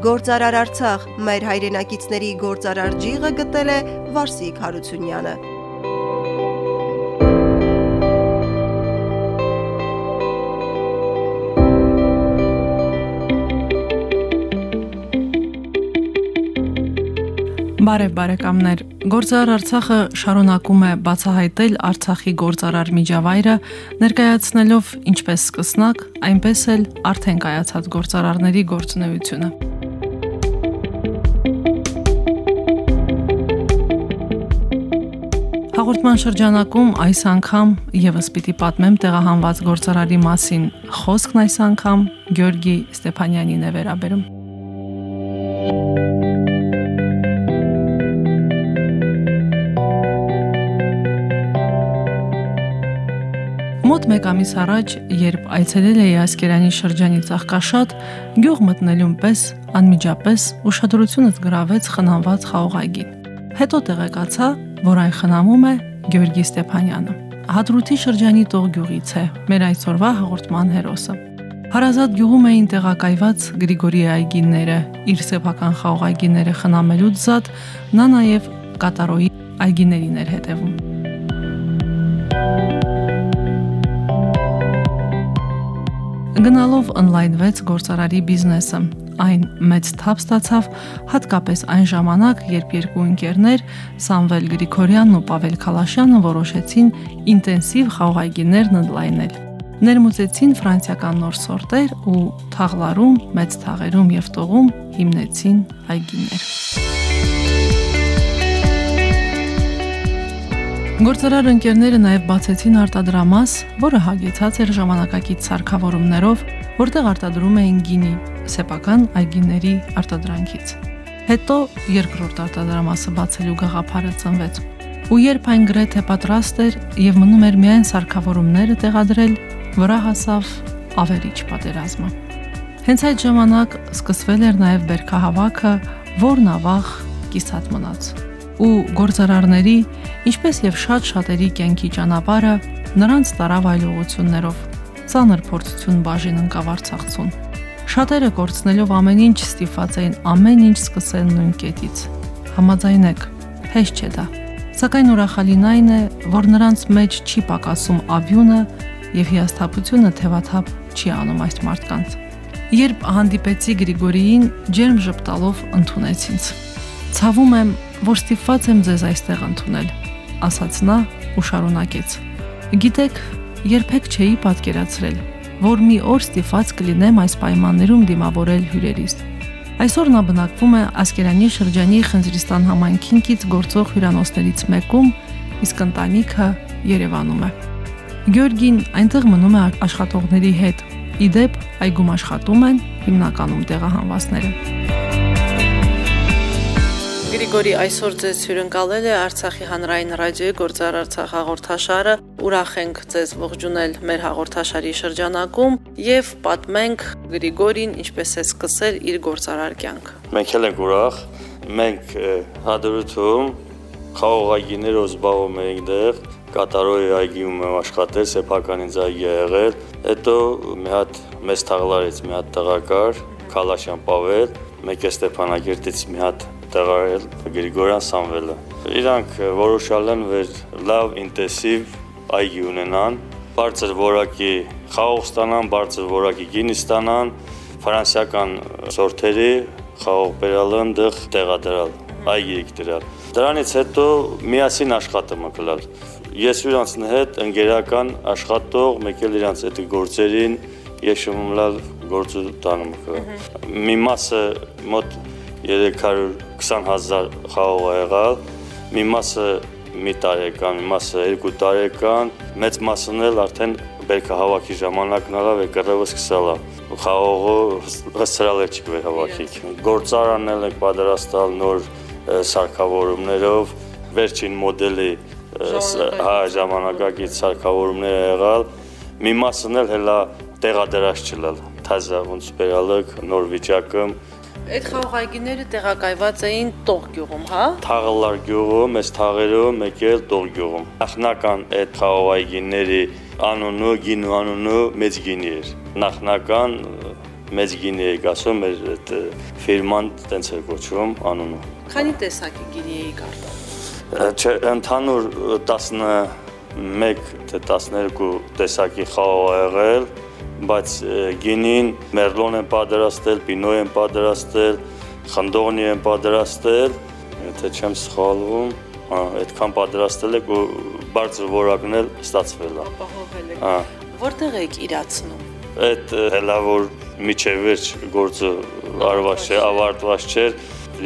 Գործարար Արցախ մեր հայրենակիցների գործարար ջիղը գտել է Վարսիկ Հարությունյանը Բարև բարեկամներ, Գործարար Արցախը շարունակում է բացահայտել Արցախի գործարար միջավայրը, ներկայացնելով ինչպես սկսնակ, այնպես էլ արդեն կայացած գործարարների գործունեությունը։ Հաղորդման շրջանակում այս անգամ եւս պիտի պատմեմ տեղահանված գործարարի մասին։ Խոսքն այս անգամ Գյորգի Ստեփանյանին է վերաբերում։ Մոտ 1 ամիս առաջ, երբ այցելել էի Ասկերանի շրջանի Ծաղկաշատ, գյուղ մտնելուն պես անմիջապես ուշադրությունս գրավեց խնամված խաղողագին։ Հետո տեղեկացա, որ այն խնամում է Գյորգի Ստեփանյանը։ Հադրութի շրջանի տող գյուղից է մեր այսօրվա հաղորդման հերոսը։ Հարազատ գյուղում էին տեղակայված Գրիգորի այգիները, իր սեփական խաղողագիները խնամելուց զատ նա նաև կատարոյի այգիներին էր հետևում։ Գնալով ընդլայնվեց գործարարի բիզնեսը։ Այն մեծ թափ ստացավ հատկապես այն ժամանակ, երբ երկու ընկերներ Սամվել Գրիգորյանն ու Պավել Խալաշյանը որոշեցին ինտենսիվ խաղողագիներն ընդլայնել։ Ներմուծեցին ֆրանսիական նոր սորտեր ու թաղլարում, մեծ թաղերում եւ տողում հիմնեցին այգիներ։ Գործարար ընկերները նաև բացեցին արտադրամաս, որը հագեցած էր ժամանակակից սարքավորումներով, որտեղ արտադրում էին գինի, սեփական այգիների արտադրանքից։ Հետո երկրորդ արտադրամասը բացելու գաղափարը ծնվեց։ Ու երբ այն գրեթե պատրաստ էր եւ մնում էր միայն սարքավորումները տեղադրել, վրա հասավ ավերիչ պատերազմը։ Հենց այդ ժամանակ սկսվել էր նաև բերքահավաքը, որն ավաղ կիսատ մնաց ու գործարարների, ինչպես եւ շատ շատերի կյանքի ճանապարհը նրանց տարավ այլ ուղություններով։ Ծանր փորձություն բաժին ընկավ Արցախցուն։ Շատերը կորցնելով ամեն ինչ ստիփած էին ամեն ինչ սկսել նույն կետից։ Համաձայնեք, հեշտ չէ դա։ Սակայն ուրախալին այն է, որ նրանց մեջ չի պակասում ավյունը եւ հիասթափությունը թևաթափ չի անում այս մարդկանց։ Երբ հանդիպեցի Գրիգորիին, ջերմ ժպտալով ընդունեց ինձ։ Ցավում եմ, որ ստիպված եմ ձեզ այստեղ ընդունել, ասաց նա ու շարունակեց։ Գիտեք, երբեք չէի պատկերացրել, որ մի օր ստիպված կլինեմ այս պայմաններում դիմավորել հյուրերիս։ Այսօր նա բնակվում է Ասկերանի շրջանի Խնձրիստան համայնքինքից գործող հյուրանոցներից մեկում, իսկ ընտանիքը Երևանում է։ Գյորգին այնտեղ մնում է աշխատողների հետ։ Իդեպ այգում աշխատում են հիմնականում տեղահանվածները։ Գրիգորի այսօր ձեզ հյուրընկալել է Արցախի հանրային ռադիոյի Գործար Արցախ հաղորդաշարը։ Ուրախ ենք ձեզ ողջունել մեր հաղորդաշարի շրջանակում եւ պատմենք Գրիգորին ինչպես է սկսել իր գործարար կյանքը։ Մենք էլ ենք ուրախ։ Մենք հադրութում խաղողագիներով զբաղվում ենք դեղ, կատարոյի այգիում եմ աշխատել, սեփական ինձ այգի ա եղել։ Հետո մի հատ մեծ թաղլարից մի հատ տղակար, Քալաշյան Պավել, մեկ է Ստեփանագերտից մի հատ տեղարել Գրիգորյան Սամվելը։ Իրանք որոշալ են վեր լավ ինտենսիվ այգի ունենան, բարձր որակի խաղող ստանան, բարձր որակի գինի ստանան, ֆրանսիական սորտերի խաղող բերալը ընդեղ տեղադրալ, այգի դրալ։ Դրանից հետո միասին աշխատումը կլալ։ Ես իրանց հետ ընկերական աշխատող, մեկ էլ իրանց այդ գործերին ես շմումլալ գործու տանում կլա։ Մի մասը մոտ 320.000 խաղող ա եղալ, մի մասը մի տարեկան, մի մասը երկու տարեկան, մեծ մասն էլ արդեն բերքահավաքի ժամանակն ալավ է կռևը սկսալա խաղողը հսրալ էր չկվեր հավաքիք գործարանել ենք պատրաստալ նոր սարքավորումներով վերջին մոդելի հա ժամանակակից սարքավորումներ եղալ մի մասն էլ հելա տեղադրած չլալ թազա ոնց բերալը նոր վիճակը Այդ խաղողայգիները տեղակայված էին Տող գյուղում, հա? Թաղլար գյուղում, այս թաղերում եկել Տող գյուղում։ Նախնական այդ խաղողայգիների անունը, գինու անունը մեծ գինի էր։ Նախնական մեծ գինի է ասում, մեր այդ ֆիրման տենց է կոչվում անունը։ Քանի տեսակի գինի էիք արտադրում։ Չէ, ընդհանուր 11 թե 12 տեսակի խաղ ա եղել, բայց գինին մերլոն են պատրաստել, պինո են պատրաստել, խնդողնի են պատրաստել, եթե չեմ սխալվում, այդքան պատրաստել եք ու բարձր որակն էլ ստացվել է։ Ապահովել եք։ Հա։ Որտեղ եք իրացնում։ Այդ հելա որ միջև վերջ գործը արված չէ, ավարտված չէր,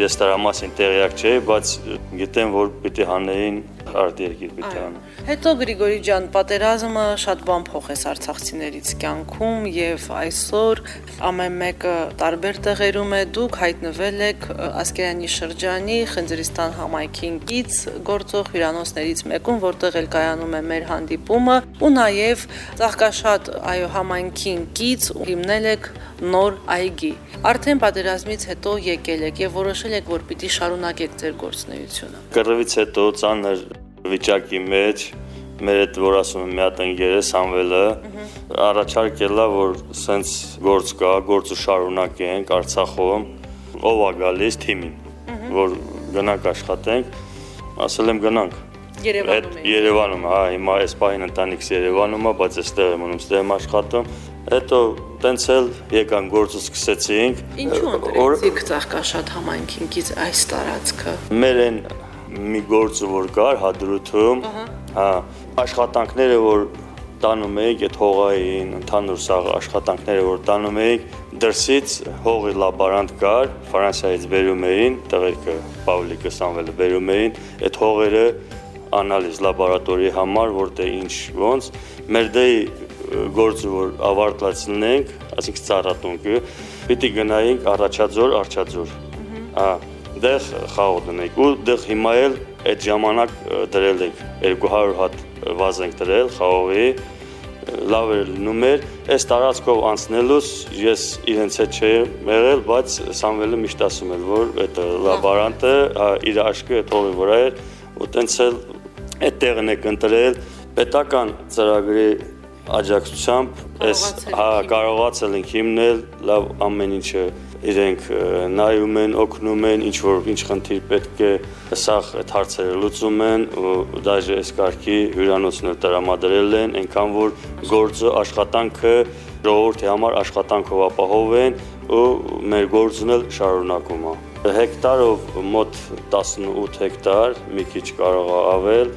ես դրա մասին տեղյակ չէի, բայց գիտեմ որ պիտի հանեին անեն։ Հետո Գրիգորի ջան, պատերազմը շատ բան փոխեց արցախցիներից կյանքում եւ այսօր ամեն մեկը տարբեր տեղերում է դուք հայտնվել եք Ասկերանի շրջանի Խնձրիստան համայնքին կից գործող հյուրանոցներից մեկում, որտեղ էլ կայանում է մեր հանդիպումը ու նաեւ Ծաղկաշատ այո համայնքին կից հիմնել եք նոր այգի։ Արդեն պատերազմից հետո եկել եք եւ որոշել եք, որ պիտի շարունակեք ձեր գործունեությունը։ Կռվից հետո ցաներ վիճակի մեջ մեր այդ որ ասում եմ մի հատ ընկերը Սամվելը առաջարկելա որ սենց գործ կա, գործը շարունակենք Արցախում, ով է գալիս թիմին, որ գնանք աշխատենք, ասել եմ գնանք։ Երևանում Այդ Երևանում, հա, հիմա այս պահին ընտանիքս Երևանում է, բայց այստեղ եմ մնում, այստեղ եմ աշխատում։ Հետո տենց էլ եկան գործը սկսեցինք։ Ինչու ընտրեցիք Ծաղկաշատ համայնքին կից այս տարածքը։ Մեր են մի գործը որ կար հադրութում, հա, աշխատանքները որ տանում էինք այդ հողային, ընդհանուր սաղ աշխատանքները որ տանում էինք, դրսից հողի լաբորանտ կար, Ֆրանսիայից բերում էին, տեղերքը Պավլիկը Սամվելը բերում էին, այդ հողերը անալիզ լաբորատորիի համար, որտեղ ինչ ոնց, մեր դեի գործը որ ավարտացնենք, ասինքն ծառատունքը, պիտի գնայինք առաջաձոր, արչաձոր։ Հա, դեղ խաղ դնենք ու դեղ հիմա էլ այդ ժամանակ դրել ենք 200 հատ վազ ենք դրել խաղողի լավ էր լինում էր այս տարածքով անցնելուց ես իրենց հետ չէի եղել բայց Սամվելը միշտ ասում էր որ այդ լաբորանտը իր աշկը այդ հողի վրա էր ու տենց էլ այդ տեղն եք ընտրել պետական ծրագրի աջակցությամբ այս հա կարողացել ենք հիմնել լավ ամեն ինչը իրենք նայում են, օգնում են, ինչ որ ինչ խնդիր պետք է, սաղ այդ հարցերը լուծում են ու դաժե այս կարգի հյուրանոցն էլ տրամադրել են, այնքան որ գործը աշխատանքը ժողովրդի համար աշխատանքով ապահովեն ու մեր գործն էլ շարունակում է հեկտարով մոտ 18 հեկտար, մի քիչ կարող է ավել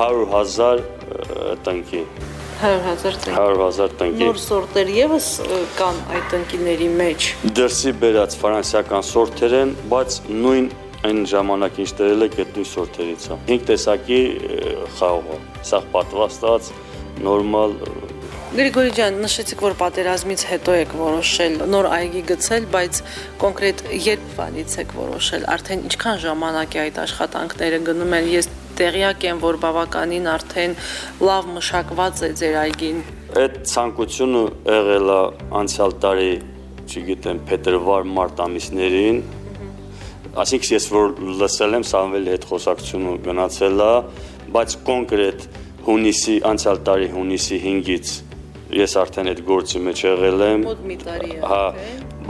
100.000 տնկի 100.000 տնկ։ 100.000 տնկի։ Նոր սորտեր եւս կան այդ տնկիների մեջ։ Դրսի բերած ֆրանսիական սորտեր են, բայց նույն այն ժամանակ ինչ դրել եք այդ նույն սորտերից է։ 5 տեսակի խաղող է։ Սա պատվաստած նորմալ Գրիգորի ջան, նշեցիք, որ պատերազմից հետո եք որոշել նոր այգի գցել, բայց կոնկրետ երբ վանից եք որոշել, արդեն ինչքան ժամանակ է այդ աշխատանքները գնում են։ Ես տեղյակ եմ, որ բավականին արդեն լավ մշակված է ձեր այգին։ Այդ ցանկությունը եղել է անցյալ տարի, չգիտեմ, փետրվար-մարտ ամիսներին։ Այսինքն ես որ լսել եմ Սամվելի հետ խոսակցությունը գնացել է, բայց կոնկրետ հունիսի անցյալ տարի հունիսի 5-ից ես արդեն այդ գործի մեջ եղել եմ։ Մոտ մի տարի է։ Հա,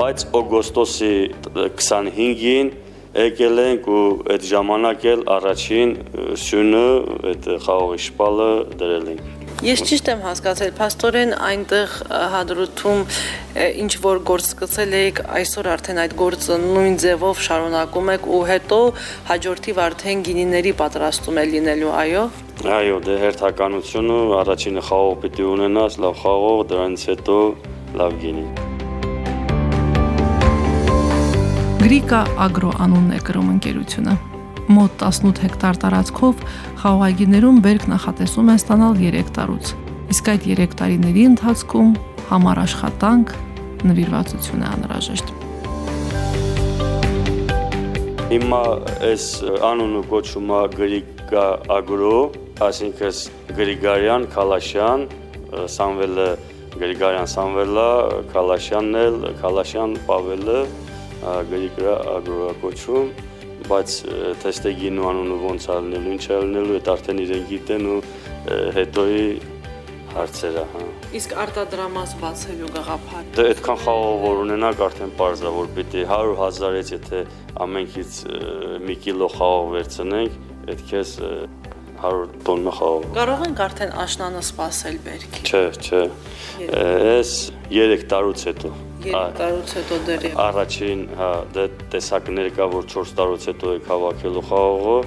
բայց օգոստոսի 25-ին եկել ենք ու այդ ժամանակ էլ առաջին սյունը այդ խաղողի շպալը դրել ենք։ Ես ճիշտ եմ հասկացել, փաստորեն այնտեղ հադրութում ինչ որ գործ սկսել եք, այսօր արդեն այդ գործը նույն ձևով շարունակում եք ու հետո հաջորդիվ արդեն գինիների պատրաստում է լինելու, այո։ Այո, դե հերթականությունը առաջինը խաղող պիտի ունենաս, լավ խաղող, դրանից հետո լավ գինի։ Գրիկա Ագրո անունն է կրում ընկերությունը։ Մոտ 18 հեկտար տարածքով խաղողագիներում բերք նախատեսում են ստանալ 3 տարուց։ Իսկ այդ 3 տարիների ընթացքում համար աշխատանք, նվիրվածություն է անհրաժեշտ։ Հիմա այս անունը կոչվում է Գրիկա Ագրո, այսինքն Գրիգարյան Քալաշյան, Սամվելը Գրիգարյան Սամվելը, Քալաշյանն էլ Քալաշյան Պավելը գրիկրա ագրոկոչում, բայց թեստե գինու անունը ոնց ալնելու, ինչ ալնելու, այդ արդեն իրեն գիտեն ու հետոյի հարցերը, հա։ Իսկ արտադրամաս բացելու գաղափար։ Դե այդքան խաղով որ ունենակ արդեն parza որ պիտի 100.000-ից եթե ամենքից մի կիլո խաղով վերցնենք, այդ քեզ 100 տոննա խաղով։ Կարող ենք արդեն աշնանը սпасել բերքի։ Չէ, չէ։ Էս 3 տարուց հետո։ 3 տարուց հետո դեռ առաջին, հա, դե տեսակներ կա, որ 4 տարուց հետո է հավաքելու խաղողը,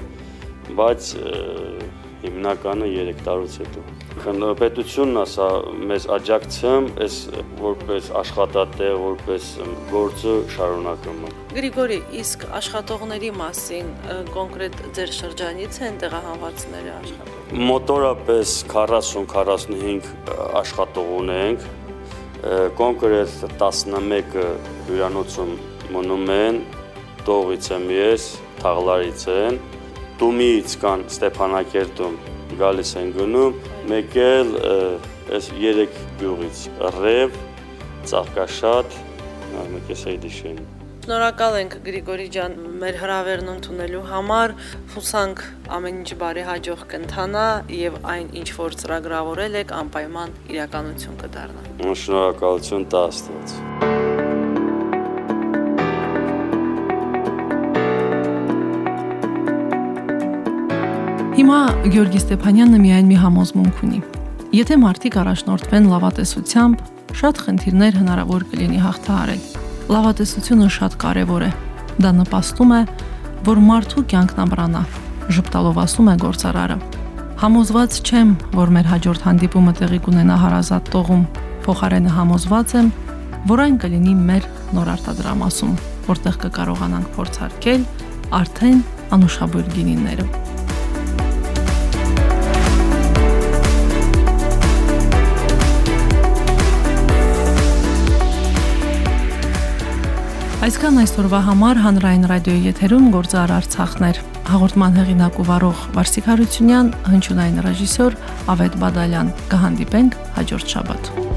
բայց հիմնականը 3 տարուց հետո պետությունն ասա մեզ աջակցեմ, այս որպես աշխատատեղ, որպես գործը շարունակում։ Գրիգորի, իսկ աշխատողների մասին կոնկրետ ձեր շրջանից են տեղահանվածները աշխատող։ Մոտորապես 40-45 աշխատող ունենք, կոնկրետ 11-ը հյուրանոցում մնում են, Տողից եմ ես, Թաղլարից են, Տումից կան Ստեփանակերտում գալիս են գնում, մեկ էլ այս 3 գյուղից Ռև, Ծաղկաշատ, մեկ էս այդ իշեն։ Շնորհակալ ենք Գրիգորի ջան մեր հրավերն ընդունելու համար։ Հուսանք ամեն ինչ բարի հաջող կընթանա եւ այն ինչ որ ծրագրավորել եք անպայման իրականություն կդառնա։ Շնորհակալություն տա Աստված։ Հիմա Գյորգի Ստեփանյանը միայն մի համոզմունք ունի։ Եթե մարդիկ առաջնորդվեն լավատեսությամբ, շատ խնդիրներ հնարավոր կլինի հաղթահարել։ Լավատեսությունը շատ կարևոր է։ Դա նպաստում է, որ մարդու կյանքն ամրանա, ժպտալով ասում է գործարարը։ Համոզված չեմ, որ մեր հաջորդ հանդիպումը տեղի կունենա հարազատ տողում։ Փոխարենը համոզված եմ, որ այն կլինի մեր նոր արտադրամասում, որտեղ կկարողանանք փորձարկել արդեն անուշաբույր գինիները։ Այսքան այսօրվա համար հանրային ռադիոյի եթերում գործար Արցախներ։ Հաղորդման հեղինակ ու վարող Վարսիկ Հարությունյան, հնչյունային ռեժիսոր Ավետ Բադալյան։ Կհանդիպենք հաջորդ շաբաթ։